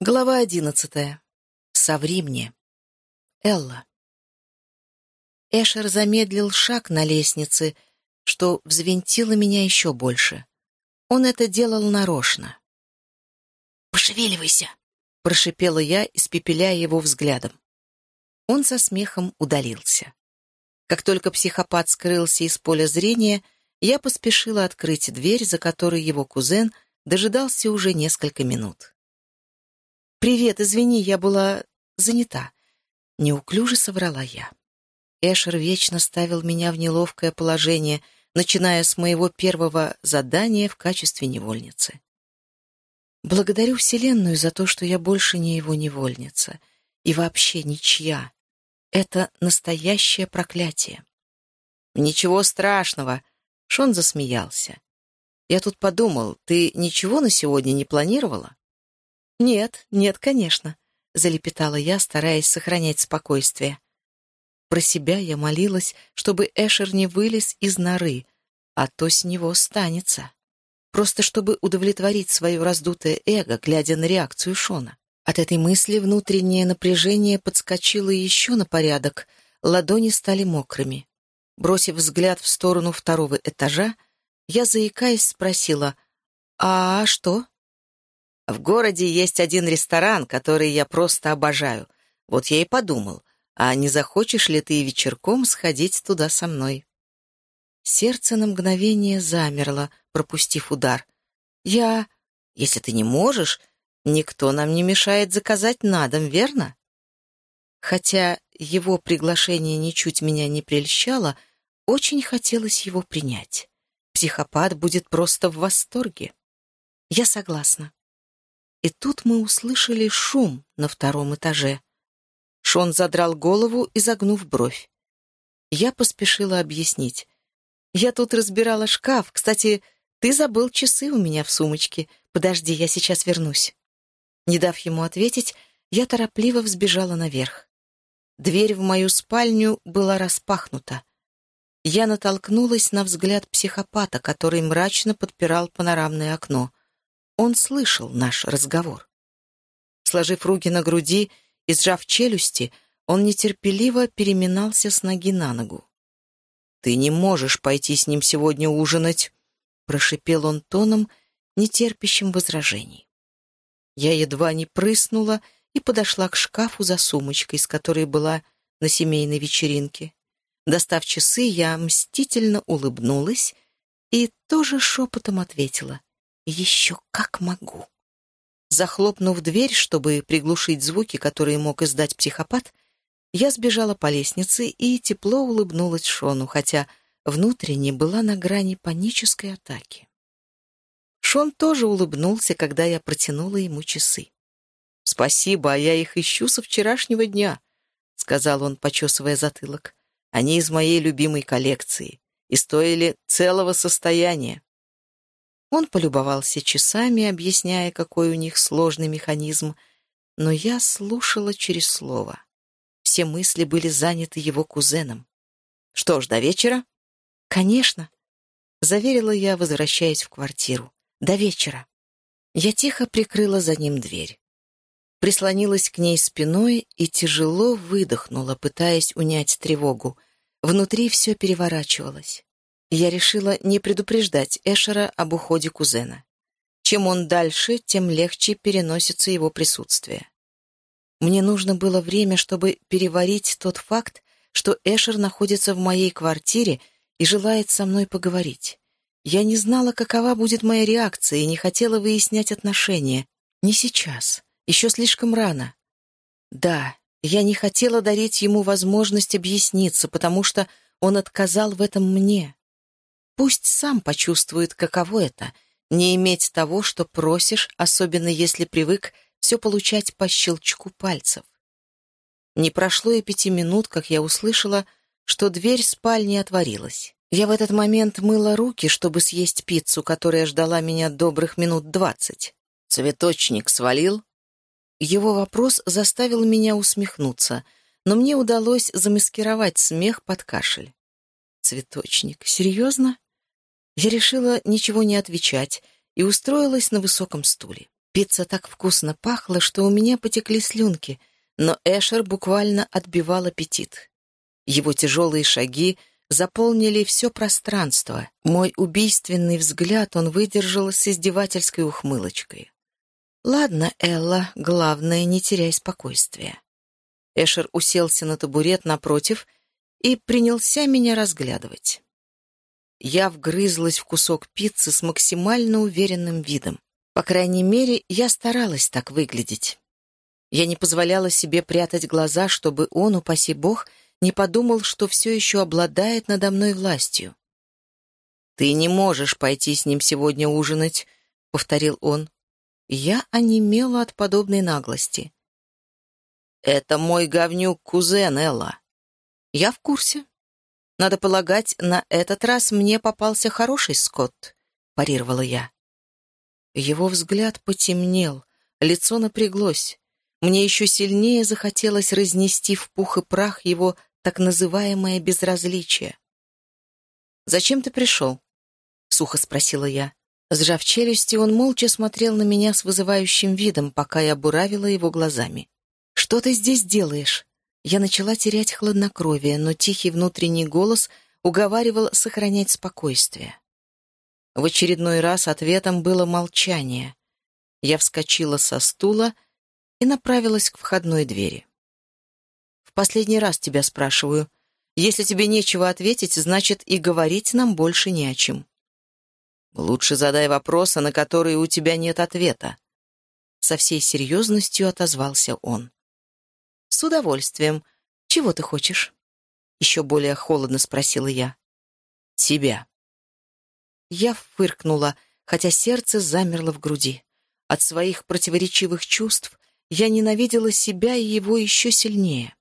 Глава одиннадцатая. Соври мне. Элла. Эшер замедлил шаг на лестнице, что взвинтило меня еще больше. Он это делал нарочно. «Пошевеливайся!» — прошипела я, испепеляя его взглядом. Он со смехом удалился. Как только психопат скрылся из поля зрения, я поспешила открыть дверь, за которой его кузен дожидался уже несколько минут. «Привет, извини, я была занята». Неуклюже соврала я. Эшер вечно ставил меня в неловкое положение, начиная с моего первого задания в качестве невольницы. Благодарю Вселенную за то, что я больше не его невольница. И вообще ничья. Это настоящее проклятие. «Ничего страшного», — Шон засмеялся. «Я тут подумал, ты ничего на сегодня не планировала?» «Нет, нет, конечно», — залепетала я, стараясь сохранять спокойствие. Про себя я молилась, чтобы Эшер не вылез из норы, а то с него станется. Просто чтобы удовлетворить свое раздутое эго, глядя на реакцию Шона. От этой мысли внутреннее напряжение подскочило еще на порядок, ладони стали мокрыми. Бросив взгляд в сторону второго этажа, я, заикаясь, спросила, «А что?» В городе есть один ресторан, который я просто обожаю. Вот я и подумал, а не захочешь ли ты вечерком сходить туда со мной?» Сердце на мгновение замерло, пропустив удар. «Я... Если ты не можешь, никто нам не мешает заказать на дом, верно?» Хотя его приглашение ничуть меня не прельщало, очень хотелось его принять. Психопат будет просто в восторге. Я согласна. И тут мы услышали шум на втором этаже. Шон задрал голову, и загнув бровь. Я поспешила объяснить. «Я тут разбирала шкаф. Кстати, ты забыл часы у меня в сумочке. Подожди, я сейчас вернусь». Не дав ему ответить, я торопливо взбежала наверх. Дверь в мою спальню была распахнута. Я натолкнулась на взгляд психопата, который мрачно подпирал панорамное окно — он слышал наш разговор. Сложив руки на груди и сжав челюсти, он нетерпеливо переминался с ноги на ногу. «Ты не можешь пойти с ним сегодня ужинать», — прошипел он тоном, нетерпящим возражений. Я едва не прыснула и подошла к шкафу за сумочкой, с которой была на семейной вечеринке. Достав часы, я мстительно улыбнулась и тоже шепотом ответила. Еще как могу. Захлопнув дверь, чтобы приглушить звуки, которые мог издать психопат, я сбежала по лестнице и тепло улыбнулась Шону, хотя внутренне была на грани панической атаки. Шон тоже улыбнулся, когда я протянула ему часы. «Спасибо, а я их ищу со вчерашнего дня», — сказал он, почесывая затылок. «Они из моей любимой коллекции и стоили целого состояния». Он полюбовался часами, объясняя, какой у них сложный механизм, но я слушала через слово. Все мысли были заняты его кузеном. «Что ж, до вечера?» «Конечно», — заверила я, возвращаясь в квартиру. «До вечера». Я тихо прикрыла за ним дверь. Прислонилась к ней спиной и тяжело выдохнула, пытаясь унять тревогу. Внутри все переворачивалось. Я решила не предупреждать Эшера об уходе кузена. Чем он дальше, тем легче переносится его присутствие. Мне нужно было время, чтобы переварить тот факт, что Эшер находится в моей квартире и желает со мной поговорить. Я не знала, какова будет моя реакция, и не хотела выяснять отношения. Не сейчас. Еще слишком рано. Да, я не хотела дарить ему возможность объясниться, потому что он отказал в этом мне. Пусть сам почувствует, каково это — не иметь того, что просишь, особенно если привык все получать по щелчку пальцев. Не прошло и пяти минут, как я услышала, что дверь спальни отворилась. Я в этот момент мыла руки, чтобы съесть пиццу, которая ждала меня добрых минут двадцать. «Цветочник свалил?» Его вопрос заставил меня усмехнуться, но мне удалось замаскировать смех под кашель. «Цветочник? Серьезно?» Я решила ничего не отвечать и устроилась на высоком стуле. Пицца так вкусно пахла, что у меня потекли слюнки, но Эшер буквально отбивал аппетит. Его тяжелые шаги заполнили все пространство. Мой убийственный взгляд он выдержал с издевательской ухмылочкой. «Ладно, Элла, главное, не теряй спокойствия». Эшер уселся на табурет напротив и принялся меня разглядывать. Я вгрызлась в кусок пиццы с максимально уверенным видом. По крайней мере, я старалась так выглядеть. Я не позволяла себе прятать глаза, чтобы он, упаси бог, не подумал, что все еще обладает надо мной властью. «Ты не можешь пойти с ним сегодня ужинать», — повторил он. Я онемела от подобной наглости. «Это мой говнюк-кузен, Элла». «Я в курсе. Надо полагать, на этот раз мне попался хороший Скотт», — парировала я. Его взгляд потемнел, лицо напряглось. Мне еще сильнее захотелось разнести в пух и прах его так называемое безразличие. «Зачем ты пришел?» — сухо спросила я. Сжав челюсти, он молча смотрел на меня с вызывающим видом, пока я буравила его глазами. «Что ты здесь делаешь?» Я начала терять хладнокровие, но тихий внутренний голос уговаривал сохранять спокойствие. В очередной раз ответом было молчание. Я вскочила со стула и направилась к входной двери. «В последний раз тебя спрашиваю. Если тебе нечего ответить, значит, и говорить нам больше не о чем». «Лучше задай вопросы, на которые у тебя нет ответа». Со всей серьезностью отозвался он. «С удовольствием. Чего ты хочешь?» Еще более холодно спросила я. «Тебя». Я фыркнула, хотя сердце замерло в груди. От своих противоречивых чувств я ненавидела себя и его еще сильнее.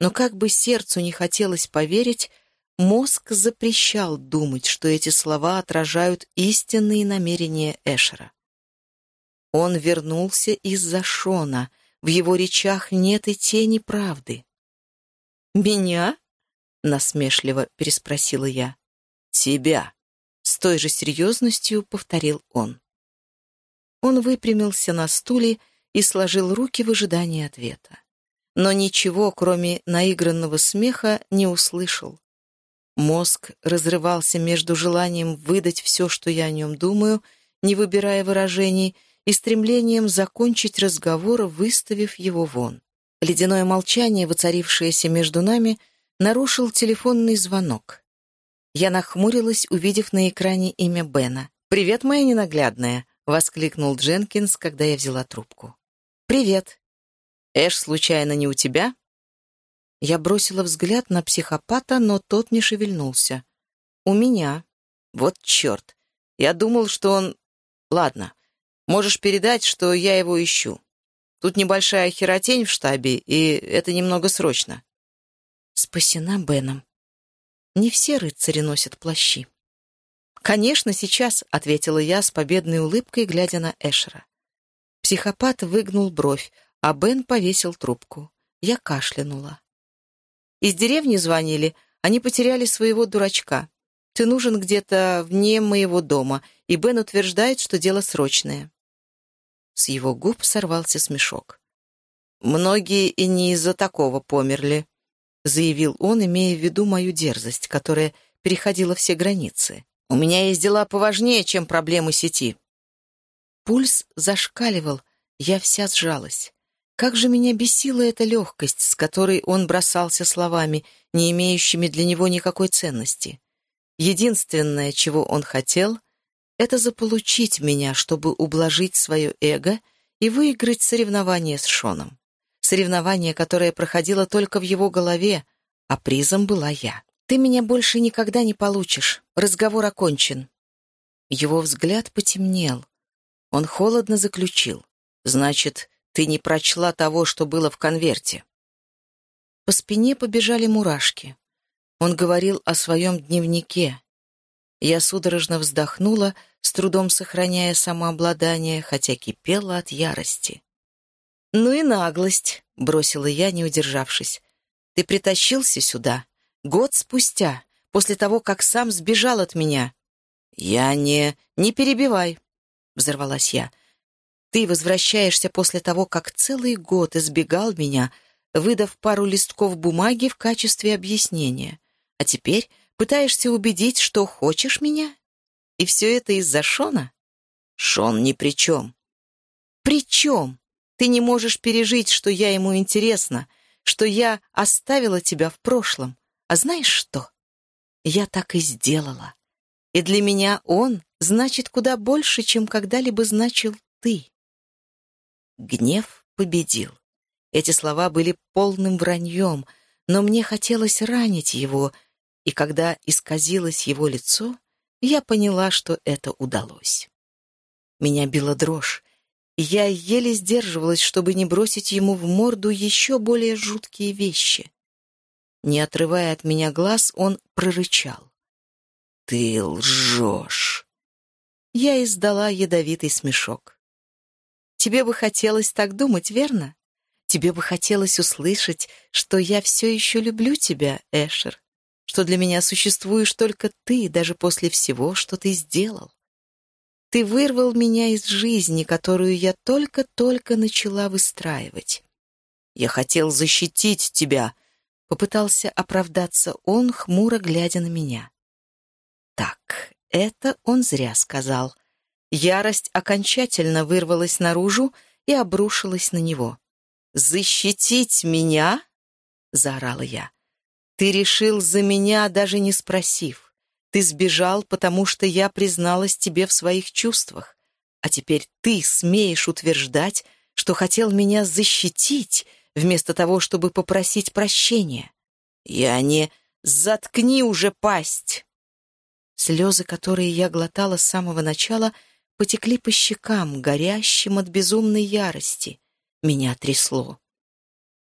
Но как бы сердцу не хотелось поверить, мозг запрещал думать, что эти слова отражают истинные намерения Эшера. Он вернулся из-за Шона, в его речах нет и тени правды. «Меня?» — насмешливо переспросила я. «Тебя!» С той же серьезностью повторил он. Он выпрямился на стуле и сложил руки в ожидании ответа. Но ничего, кроме наигранного смеха, не услышал. Мозг разрывался между желанием выдать все, что я о нем думаю, не выбирая выражений, и стремлением закончить разговор, выставив его вон. Ледяное молчание, воцарившееся между нами, нарушил телефонный звонок. Я нахмурилась, увидев на экране имя Бена. «Привет, моя ненаглядная!» — воскликнул Дженкинс, когда я взяла трубку. «Привет!» «Эш, случайно, не у тебя?» Я бросила взгляд на психопата, но тот не шевельнулся. «У меня. Вот черт. Я думал, что он... Ладно, можешь передать, что я его ищу. Тут небольшая херотень в штабе, и это немного срочно». «Спасена Беном», не все рыцари носят плащи. «Конечно, сейчас», — ответила я с победной улыбкой, глядя на Эшера. Психопат выгнул бровь, а Бен повесил трубку. Я кашлянула. «Из деревни звонили. Они потеряли своего дурачка. Ты нужен где-то вне моего дома, и Бен утверждает, что дело срочное». С его губ сорвался смешок. «Многие и не из-за такого померли», заявил он, имея в виду мою дерзость, которая переходила все границы. «У меня есть дела поважнее, чем проблемы сети». Пульс зашкаливал, я вся сжалась. Как же меня бесила эта легкость, с которой он бросался словами, не имеющими для него никакой ценности. Единственное, чего он хотел, это заполучить меня, чтобы ублажить свое эго и выиграть соревнование с Шоном соревнование, которое проходило только в его голове, а призом была я. «Ты меня больше никогда не получишь. Разговор окончен». Его взгляд потемнел. Он холодно заключил. «Значит, ты не прочла того, что было в конверте?» По спине побежали мурашки. Он говорил о своем дневнике. Я судорожно вздохнула, с трудом сохраняя самообладание, хотя кипела от ярости. «Ну и наглость», — бросила я, не удержавшись. «Ты притащился сюда. Год спустя, после того, как сам сбежал от меня». «Я не... не перебивай», — взорвалась я. Ты возвращаешься после того, как целый год избегал меня, выдав пару листков бумаги в качестве объяснения. А теперь пытаешься убедить, что хочешь меня? И все это из-за Шона? Шон ни при чем. При чем? Ты не можешь пережить, что я ему интересна, что я оставила тебя в прошлом. А знаешь что? Я так и сделала. И для меня он значит куда больше, чем когда-либо значил ты. Гнев победил. Эти слова были полным враньем, но мне хотелось ранить его, и когда исказилось его лицо, я поняла, что это удалось. Меня била дрожь, и я еле сдерживалась, чтобы не бросить ему в морду еще более жуткие вещи. Не отрывая от меня глаз, он прорычал. «Ты лжешь!» Я издала ядовитый смешок. «Тебе бы хотелось так думать, верно? Тебе бы хотелось услышать, что я все еще люблю тебя, Эшер, что для меня существуешь только ты, даже после всего, что ты сделал. Ты вырвал меня из жизни, которую я только-только начала выстраивать. Я хотел защитить тебя, — попытался оправдаться он, хмуро глядя на меня. Так, это он зря сказал. Ярость окончательно вырвалась наружу и обрушилась на него. «Защитить меня?» — заорала я. «Ты решил за меня, даже не спросив. Ты сбежал, потому что я призналась тебе в своих чувствах. А теперь ты смеешь утверждать, что хотел меня защитить, вместо того, чтобы попросить прощения. Я не... Заткни уже пасть!» Слезы, которые я глотала с самого начала, потекли по щекам, горящим от безумной ярости. Меня трясло.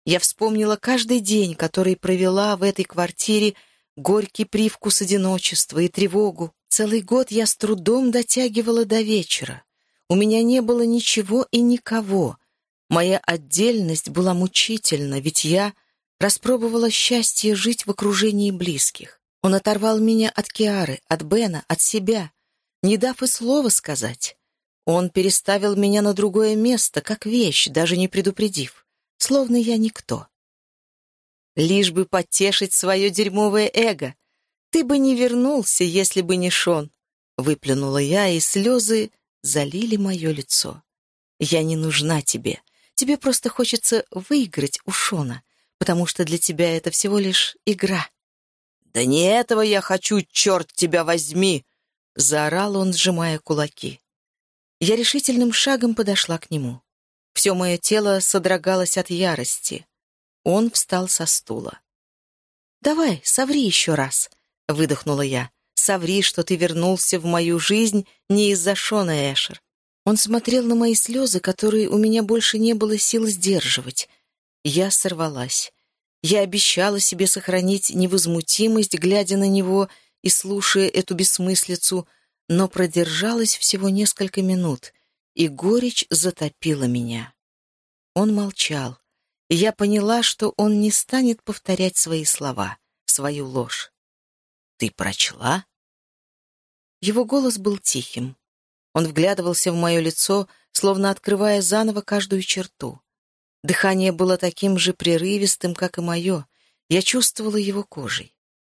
Я вспомнила каждый день, который провела в этой квартире, горький привкус одиночества и тревогу. Целый год я с трудом дотягивала до вечера. У меня не было ничего и никого. Моя отдельность была мучительна, ведь я распробовала счастье жить в окружении близких. Он оторвал меня от Киары, от Бена, от себя, не дав и слова сказать. Он переставил меня на другое место, как вещь, даже не предупредив, словно я никто. Лишь бы потешить свое дерьмовое эго. Ты бы не вернулся, если бы не Шон. Выплюнула я, и слезы залили мое лицо. Я не нужна тебе. Тебе просто хочется выиграть у Шона, потому что для тебя это всего лишь игра. «Да не этого я хочу, черт тебя возьми!» — заорал он, сжимая кулаки. Я решительным шагом подошла к нему. Все мое тело содрогалось от ярости. Он встал со стула. «Давай, соври еще раз», — выдохнула я. «Соври, что ты вернулся в мою жизнь не из-за Шона Эшер». Он смотрел на мои слезы, которые у меня больше не было сил сдерживать. Я сорвалась. Я обещала себе сохранить невозмутимость, глядя на него и слушая эту бессмыслицу, но продержалась всего несколько минут, и горечь затопила меня. Он молчал и я поняла, что он не станет повторять свои слова, свою ложь. «Ты прочла?» Его голос был тихим. Он вглядывался в мое лицо, словно открывая заново каждую черту. Дыхание было таким же прерывистым, как и мое. Я чувствовала его кожей.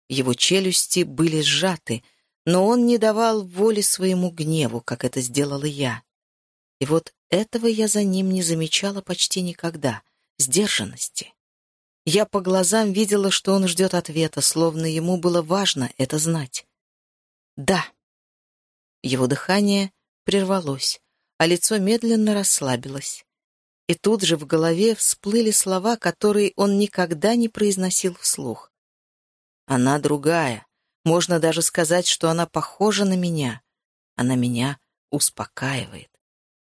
Его челюсти были сжаты, но он не давал воли своему гневу, как это сделала я. И вот этого я за ним не замечала почти никогда — сдержанности. Я по глазам видела, что он ждет ответа, словно ему было важно это знать. «Да». Его дыхание прервалось, а лицо медленно расслабилось. И тут же в голове всплыли слова, которые он никогда не произносил вслух. «Она другая. Можно даже сказать, что она похожа на меня. Она меня успокаивает.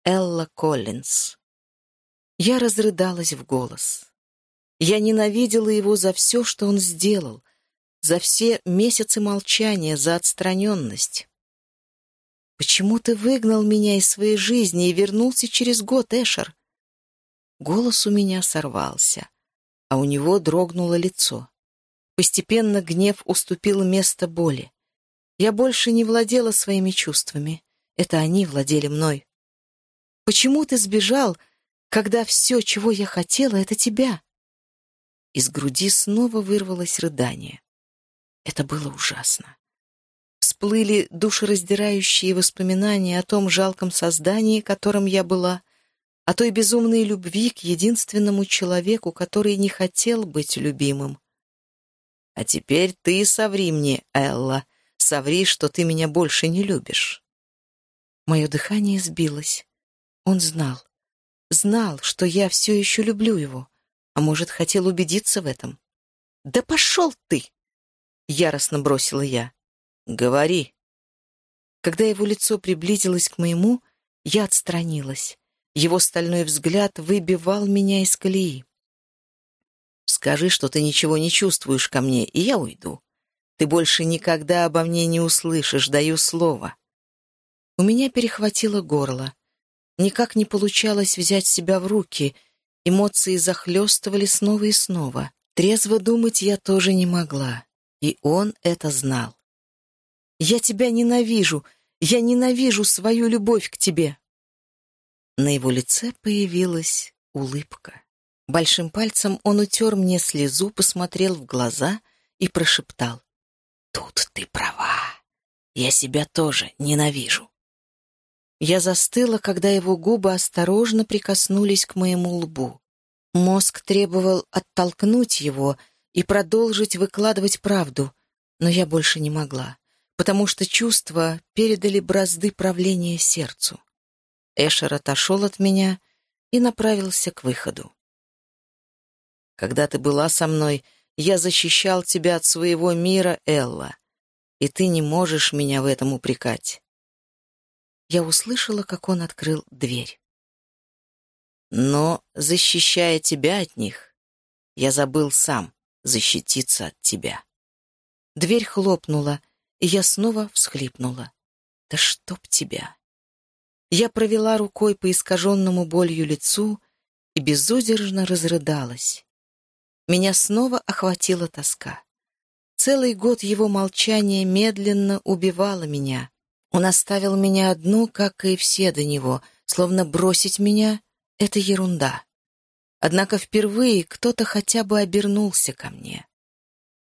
Элла Коллинз». Я разрыдалась в голос. Я ненавидела его за все, что он сделал, за все месяцы молчания, за отстраненность. «Почему ты выгнал меня из своей жизни и вернулся через год, Эшер?» Голос у меня сорвался, а у него дрогнуло лицо. Постепенно гнев уступил место боли. Я больше не владела своими чувствами. Это они владели мной. Почему ты сбежал, когда все, чего я хотела, — это тебя?» Из груди снова вырвалось рыдание. Это было ужасно. Всплыли душераздирающие воспоминания о том жалком создании, которым я была, о той безумной любви к единственному человеку, который не хотел быть любимым. «А теперь ты соври мне, Элла, соври, что ты меня больше не любишь». Мое дыхание сбилось. Он знал. Знал, что я все еще люблю его, а может, хотел убедиться в этом. «Да пошел ты!» — яростно бросила я. «Говори». Когда его лицо приблизилось к моему, я отстранилась. Его стальной взгляд выбивал меня из колеи. «Скажи, что ты ничего не чувствуешь ко мне, и я уйду. Ты больше никогда обо мне не услышишь, даю слово». У меня перехватило горло. Никак не получалось взять себя в руки. Эмоции захлестывали снова и снова. Трезво думать я тоже не могла. И он это знал. «Я тебя ненавижу! Я ненавижу свою любовь к тебе!» На его лице появилась улыбка. Большим пальцем он утер мне слезу, посмотрел в глаза и прошептал. «Тут ты права. Я себя тоже ненавижу». Я застыла, когда его губы осторожно прикоснулись к моему лбу. Мозг требовал оттолкнуть его и продолжить выкладывать правду, но я больше не могла, потому что чувства передали бразды правления сердцу. Эшер отошел от меня и направился к выходу. «Когда ты была со мной, я защищал тебя от своего мира, Элла, и ты не можешь меня в этом упрекать». Я услышала, как он открыл дверь. Но, защищая тебя от них, я забыл сам защититься от тебя. Дверь хлопнула, и я снова всхлипнула. Да чтоб тебя! Я провела рукой по искаженному болью лицу и безудержно разрыдалась. Меня снова охватила тоска. Целый год его молчания медленно убивало меня. Он оставил меня одну, как и все до него, словно бросить меня — это ерунда. Однако впервые кто-то хотя бы обернулся ко мне.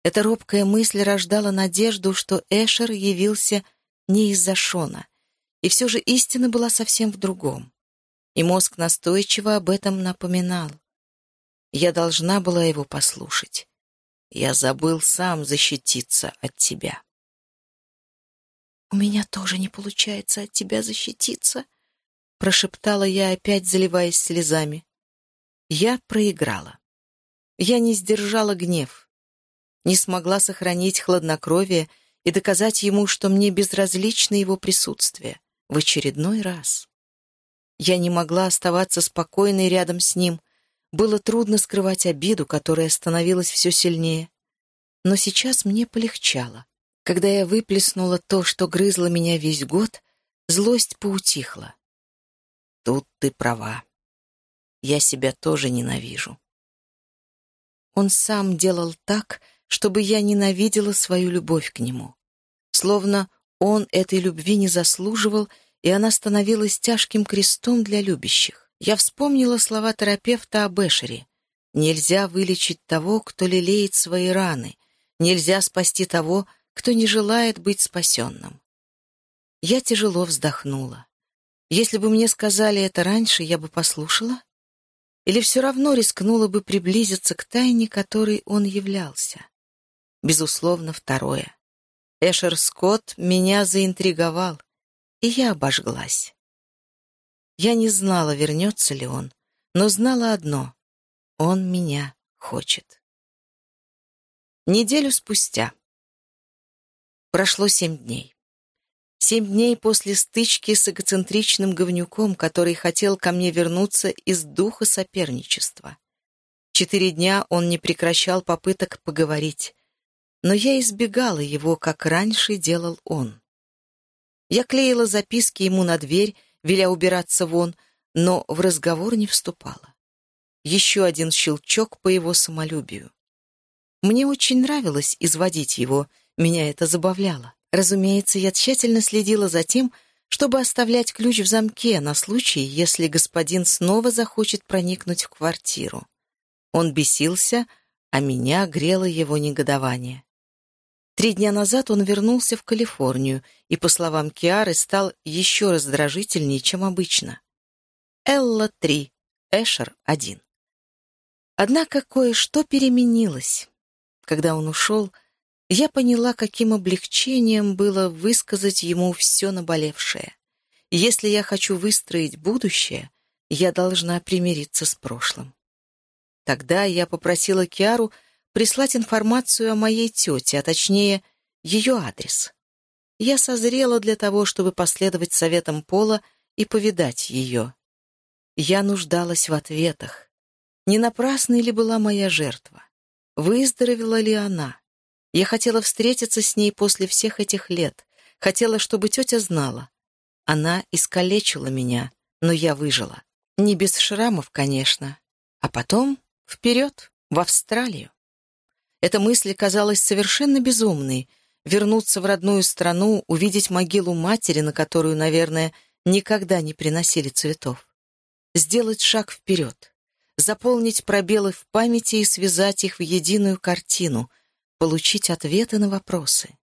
Эта робкая мысль рождала надежду, что Эшер явился не из-за Шона, и все же истина была совсем в другом. И мозг настойчиво об этом напоминал. Я должна была его послушать. Я забыл сам защититься от тебя. «У меня тоже не получается от тебя защититься», — прошептала я, опять заливаясь слезами. Я проиграла. Я не сдержала гнев, не смогла сохранить хладнокровие и доказать ему, что мне безразлично его присутствие, в очередной раз. Я не могла оставаться спокойной рядом с ним, было трудно скрывать обиду, которая становилась все сильнее. Но сейчас мне полегчало. Когда я выплеснула то, что грызло меня весь год, злость поутихла. Тут ты права я себя тоже ненавижу. Он сам делал так, чтобы я ненавидела свою любовь к нему. Словно он этой любви не заслуживал, и она становилась тяжким крестом для любящих. Я вспомнила слова терапевта об Эшере. «Нельзя вылечить того, кто лелеет свои раны. Нельзя спасти того, кто не желает быть спасенным». Я тяжело вздохнула. Если бы мне сказали это раньше, я бы послушала? Или все равно рискнула бы приблизиться к тайне, которой он являлся? Безусловно, второе. Эшер Скотт меня заинтриговал, и я обожглась. Я не знала, вернется ли он, но знала одно — он меня хочет. Неделю спустя. Прошло семь дней. Семь дней после стычки с эгоцентричным говнюком, который хотел ко мне вернуться из духа соперничества. Четыре дня он не прекращал попыток поговорить, но я избегала его, как раньше делал он. Я клеила записки ему на дверь, веля убираться вон, но в разговор не вступала. Еще один щелчок по его самолюбию. Мне очень нравилось изводить его, меня это забавляло. Разумеется, я тщательно следила за тем, чтобы оставлять ключ в замке на случай, если господин снова захочет проникнуть в квартиру. Он бесился, а меня грело его негодование. Три дня назад он вернулся в Калифорнию и, по словам Киары, стал еще раздражительнее, чем обычно. Элла 3, Эшер 1. Однако кое-что переменилось. Когда он ушел, я поняла, каким облегчением было высказать ему все наболевшее. Если я хочу выстроить будущее, я должна примириться с прошлым. Тогда я попросила Киару прислать информацию о моей тете, а точнее, ее адрес. Я созрела для того, чтобы последовать советам Пола и повидать ее. Я нуждалась в ответах. Не напрасной ли была моя жертва? Выздоровела ли она? Я хотела встретиться с ней после всех этих лет. Хотела, чтобы тетя знала. Она искалечила меня, но я выжила. Не без шрамов, конечно. А потом вперед, в Австралию. Эта мысль казалась совершенно безумной. Вернуться в родную страну, увидеть могилу матери, на которую, наверное, никогда не приносили цветов. Сделать шаг вперед. Заполнить пробелы в памяти и связать их в единую картину — получить ответы на вопросы.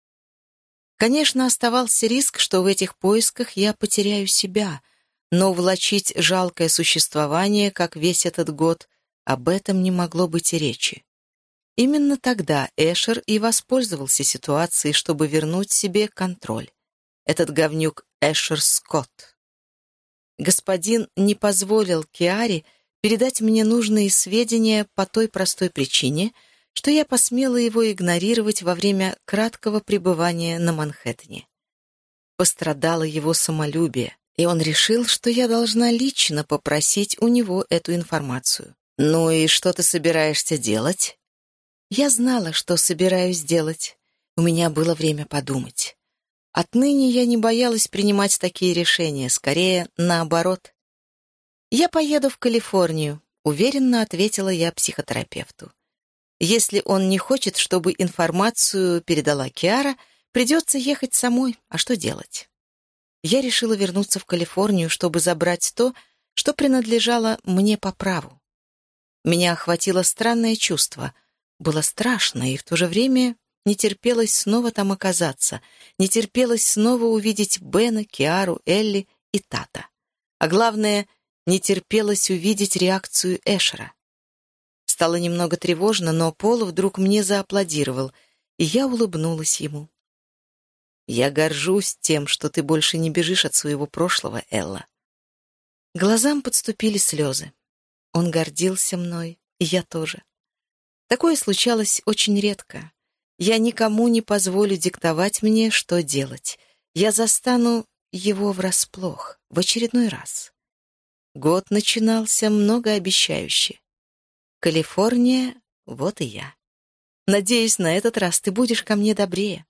Конечно, оставался риск, что в этих поисках я потеряю себя, но влачить жалкое существование, как весь этот год, об этом не могло быть и речи. Именно тогда Эшер и воспользовался ситуацией, чтобы вернуть себе контроль. Этот говнюк Эшер Скотт. Господин не позволил Киаре передать мне нужные сведения по той простой причине — что я посмела его игнорировать во время краткого пребывания на Манхэттене. Пострадало его самолюбие, и он решил, что я должна лично попросить у него эту информацию. «Ну и что ты собираешься делать?» Я знала, что собираюсь делать. У меня было время подумать. Отныне я не боялась принимать такие решения, скорее наоборот. «Я поеду в Калифорнию», — уверенно ответила я психотерапевту. Если он не хочет, чтобы информацию передала Киара, придется ехать самой. А что делать? Я решила вернуться в Калифорнию, чтобы забрать то, что принадлежало мне по праву. Меня охватило странное чувство. Было страшно и в то же время не терпелось снова там оказаться, не терпелось снова увидеть Бена, Киару, Элли и Тата. А главное, не терпелось увидеть реакцию Эшера. Стало немного тревожно, но Пол вдруг мне зааплодировал, и я улыбнулась ему. «Я горжусь тем, что ты больше не бежишь от своего прошлого, Элла». Глазам подступили слезы. Он гордился мной, и я тоже. Такое случалось очень редко. Я никому не позволю диктовать мне, что делать. Я застану его врасплох, в очередной раз. Год начинался многообещающе. Калифорния, вот и я. Надеюсь, на этот раз ты будешь ко мне добрее.